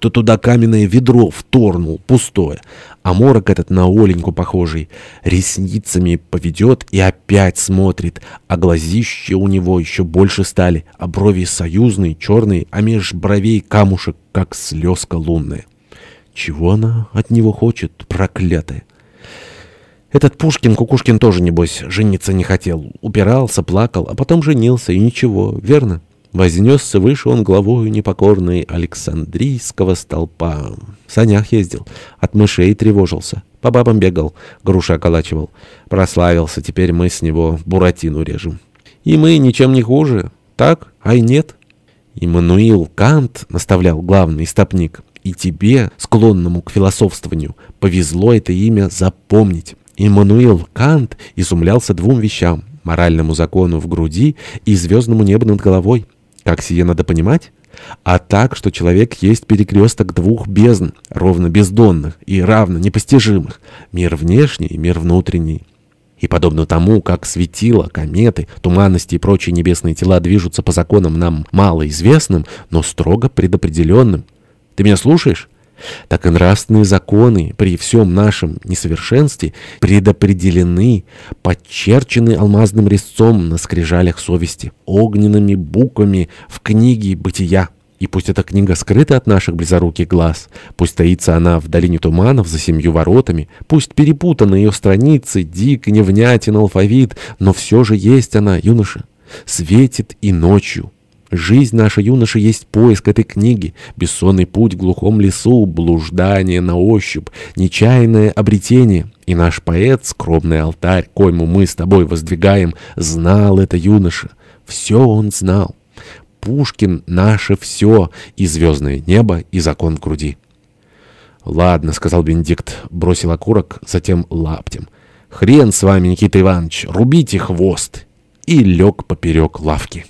будто туда каменное ведро вторнул, пустое. А морок этот на Оленьку похожий. Ресницами поведет и опять смотрит, а глазища у него еще больше стали, а брови союзные, черные, а меж бровей камушек, как слезка лунная. Чего она от него хочет, проклятая? Этот Пушкин, Кукушкин тоже, небось, жениться не хотел. Упирался, плакал, а потом женился, и ничего, верно? Вознесся выше он главою непокорной Александрийского столпа. В санях ездил, от мышей тревожился, по бабам бегал, груша околачивал. Прославился, теперь мы с него буратину режем. И мы ничем не хуже, так, ай нет. Иммануил Кант, наставлял главный стопник, и тебе, склонному к философствованию, повезло это имя запомнить. Иммануил Кант изумлялся двум вещам – моральному закону в груди и звездному небу над головой. Как сие надо понимать? А так, что человек есть перекресток двух бездн, ровно бездонных и равно непостижимых. Мир внешний и мир внутренний. И подобно тому, как светила, кометы, туманности и прочие небесные тела движутся по законам нам малоизвестным, но строго предопределенным. Ты меня слушаешь? Так и нравственные законы при всем нашем несовершенстве предопределены, подчерчены алмазным резцом на скрижалях совести, огненными буквами в книге «Бытия». И пусть эта книга скрыта от наших близоруких глаз, пусть таится она в долине туманов за семью воротами, пусть перепутаны ее страницы, дик, невнятен алфавит, но все же есть она, юноша, светит и ночью. Жизнь наша, юноша, есть поиск этой книги, бессонный путь в глухом лесу, блуждание на ощупь, нечаянное обретение. И наш поэт, скромный алтарь, койму мы с тобой воздвигаем, знал это юноша. Все он знал. Пушкин — наше все, и звездное небо, и закон в груди. «Ладно», — сказал Бенедикт, бросил окурок, затем лаптем. «Хрен с вами, Никита Иванович, рубите хвост!» И лег поперек лавки.